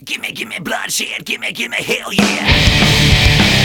Gimme, gimme bloodshed, gimme, gimme hell yeah!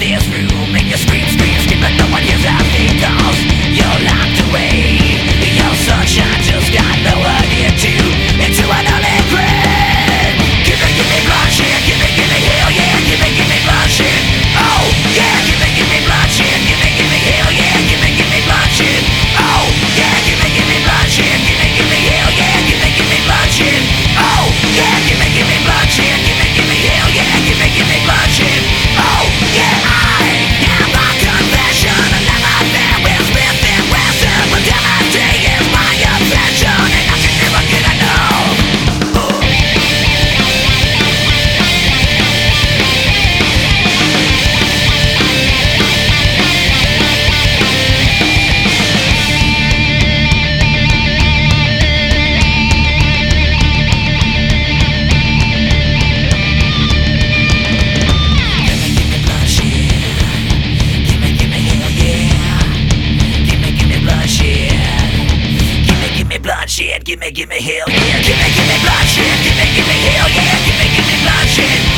this. Room make you scream shit, give me, give me hell, yeah, give me, give me blood give me, give me hell, yeah, give me, give me blood.